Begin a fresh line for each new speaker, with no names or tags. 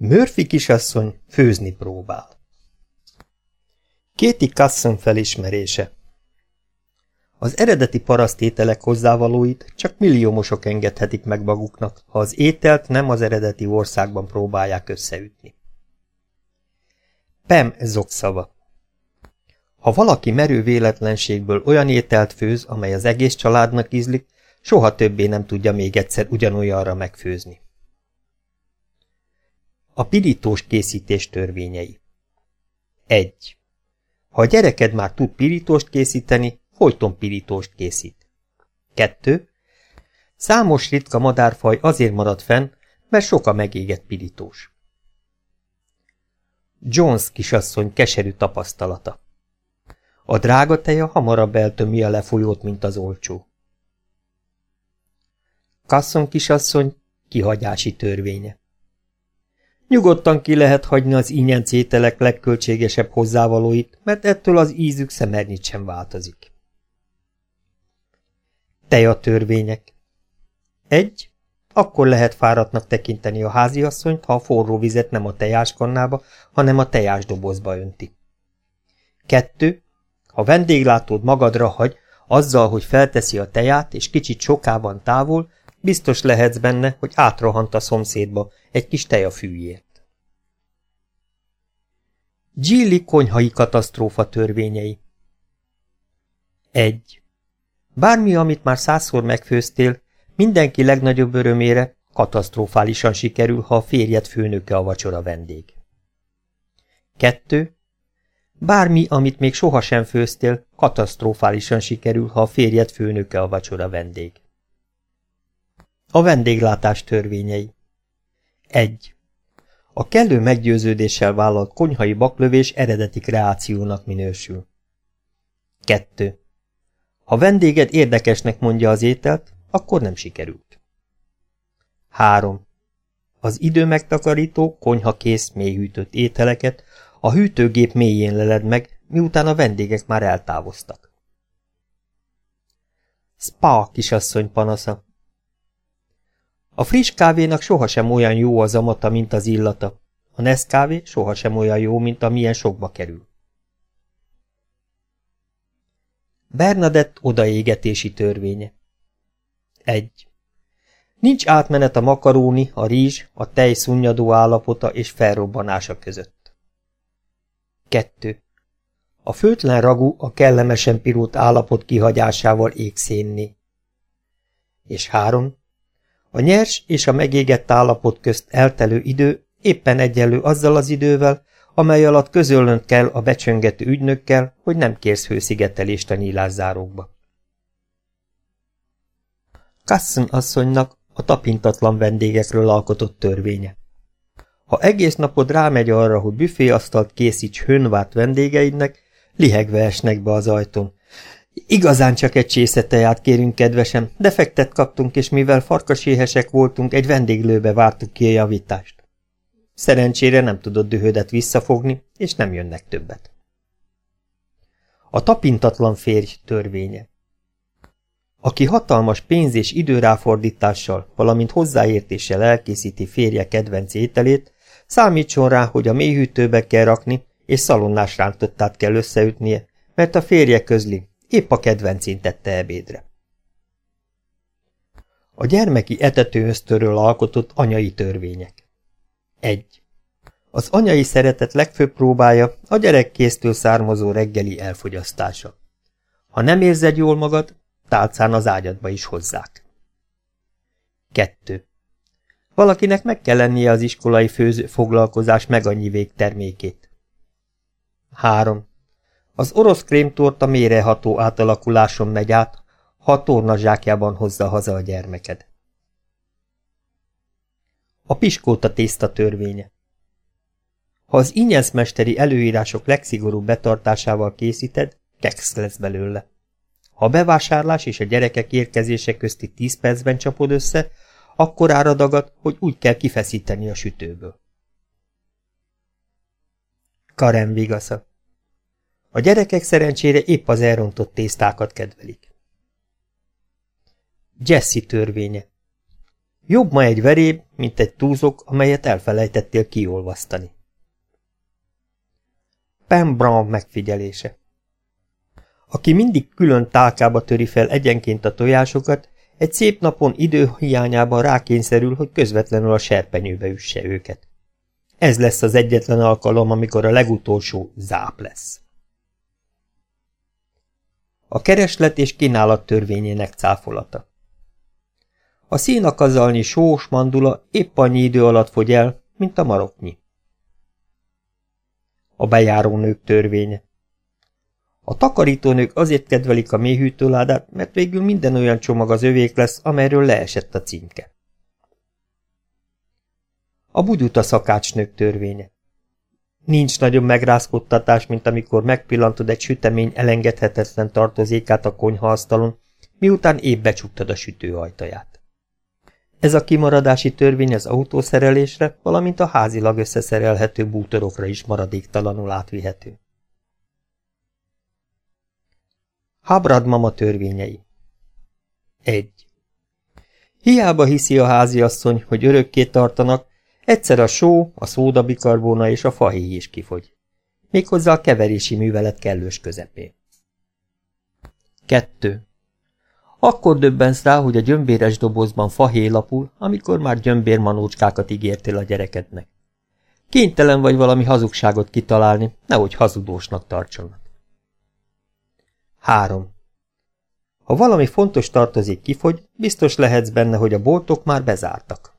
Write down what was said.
Murphy kisasszony főzni próbál. Kéti Casson felismerése Az eredeti parasztételek hozzávalóit csak milliómosok engedhetik meg maguknak, ha az ételt nem az eredeti országban próbálják összeütni. Pem zokszava Ha valaki merő véletlenségből olyan ételt főz, amely az egész családnak ízlik, soha többé nem tudja még egyszer ugyanolyanra megfőzni. A pirítós készítés törvényei 1. Ha a gyereked már tud pirítóst készíteni, folyton pirítóst készít. 2. Számos ritka madárfaj azért marad fenn, mert sok a megégett pirítós. Jones kisasszony keserű tapasztalata. A drága teja hamarabb eltömi a lefolyót, mint az olcsó. Kasson kisasszony kihagyási törvénye. Nyugodtan ki lehet hagyni az ínyencételek legköltségesebb hozzávalóit, mert ettől az ízük szemernyit sem változik. Teja törvények. Egy. Akkor lehet fáradtnak tekinteni a háziasszonyt, ha a forró vizet nem a tejáskannába, hanem a tejásdobozba önti. Kettő. Ha vendéglátód magadra hagy, azzal, hogy felteszi a teját, és kicsit sokában távol, biztos lehetsz benne, hogy átrohant a szomszédba egy kis tejafűjért. Gilli konyhai katasztrófa törvényei 1. Bármi, amit már százszor megfőztél, mindenki legnagyobb örömére katasztrofálisan sikerül, ha a férjed főnöke a vacsora vendég. 2. Bármi, amit még sohasem főztél, katasztrofálisan sikerül, ha a férjed főnöke a vacsora vendég. A vendéglátás törvényei 1. A kellő meggyőződéssel vállalt konyhai baklövés eredeti kreációnak minősül. 2. Ha vendéged érdekesnek mondja az ételt, akkor nem sikerült. 3. Az időmegtakarító, konyhakész, mélyhűtött ételeket a hűtőgép mélyén leled meg, miután a vendégek már eltávoztak. Spa kisasszony panasza a friss kávénak sohasem olyan jó az amata, mint az illata. A Nescafé sohasem olyan jó, mint amilyen sokba kerül. Bernadett odaégetési törvénye 1. Nincs átmenet a makaróni, a rizs, a tej szunnyadó állapota és felrobbanása között. 2. A főtlen ragú a kellemesen pirót állapot kihagyásával ég szénné. És 3. A nyers és a megégett állapot közt eltelő idő éppen egyenlő azzal az idővel, amely alatt közölnöd kell a becsöngető ügynökkel, hogy nem kérsz hőszigetelést a nyílászárókba. Kassen asszonynak a tapintatlan vendégekről alkotott törvénye. Ha egész napod rámegy arra, hogy büféasztalt készíts hőnvárt vendégeidnek, lihegve esnek be az ajtón, Igazán csak egy csészeteját kérünk, kedvesem, defektet kaptunk, és mivel farkaséhesek voltunk, egy vendéglőbe vártuk ki a javítást. Szerencsére nem tudott dühödet visszafogni, és nem jönnek többet. A tapintatlan férj törvénye Aki hatalmas pénz és időráfordítással, valamint hozzáértéssel elkészíti férje kedvenc ételét, számítson rá, hogy a mélyhűtőbe kell rakni, és szalonnás rántottát kell összeütnie, mert a férje közli, Épp a kedvencén tette ebédre. A gyermeki etetőöztörről alkotott anyai törvények. 1. Az anyai szeretet legfőbb próbája a gyerekkésztől származó reggeli elfogyasztása. Ha nem érzed jól magad, tálcán az ágyadba is hozzák. 2. Valakinek meg kell lennie az iskolai főző foglalkozás meg annyi végtermékét. 3. Az orosz krémtorta méreható átalakuláson megy át, ha a torna zsákjában hozza haza a gyermeked. A piskóta tészta törvénye Ha az ingyenszmesteri előírások legszigorúbb betartásával készíted, keksz lesz belőle. Ha a bevásárlás és a gyerekek érkezése közti tíz percben csapod össze, akkor áradagad, hogy úgy kell kifeszíteni a sütőből. Karen vigasza a gyerekek szerencsére épp az elrontott tésztákat kedvelik. Jesse törvénye Jobb ma egy veréb, mint egy túzok, amelyet elfelejtettél kiolvasztani. Pam Brown megfigyelése Aki mindig külön tálkába töri fel egyenként a tojásokat, egy szép napon időhiányában rákényszerül, hogy közvetlenül a serpenyőbe üsse őket. Ez lesz az egyetlen alkalom, amikor a legutolsó záp lesz. A kereslet és kínálat törvényének cáfolata A színakazalnyi sós mandula épp annyi idő alatt fogy el, mint a maroknyi. A bejárónők törvénye A takarítónők azért kedvelik a méhűtőládát, mert végül minden olyan csomag az övék lesz, amelyről leesett a címke. A bugyuta szakácsnők törvénye Nincs nagyobb megrázkodtatás, mint amikor megpillantod egy sütemény elengedhetetlen tartozékát a konyhaasztalon, miután épp becsuktad a sütő ajtaját. Ez a kimaradási törvény az autószerelésre, valamint a házilag összeszerelhető bútorokra is maradéktalanul átvihető. Habrad mama törvényei 1. Hiába hiszi a háziasszony, hogy örökké tartanak, Egyszer a só, a szódabikarbóna és a fahéj is kifogy. Méghozzá a keverési művelet kellős közepén. 2. Akkor döbbensz rá, hogy a gyömbéres dobozban fahéj lapul, amikor már gyömbérmanócskákat ígértél a gyerekednek. Kénytelen vagy valami hazugságot kitalálni, nehogy hazudósnak tartsanak. 3. Ha valami fontos tartozik kifogy, biztos lehetsz benne, hogy a boltok már bezártak.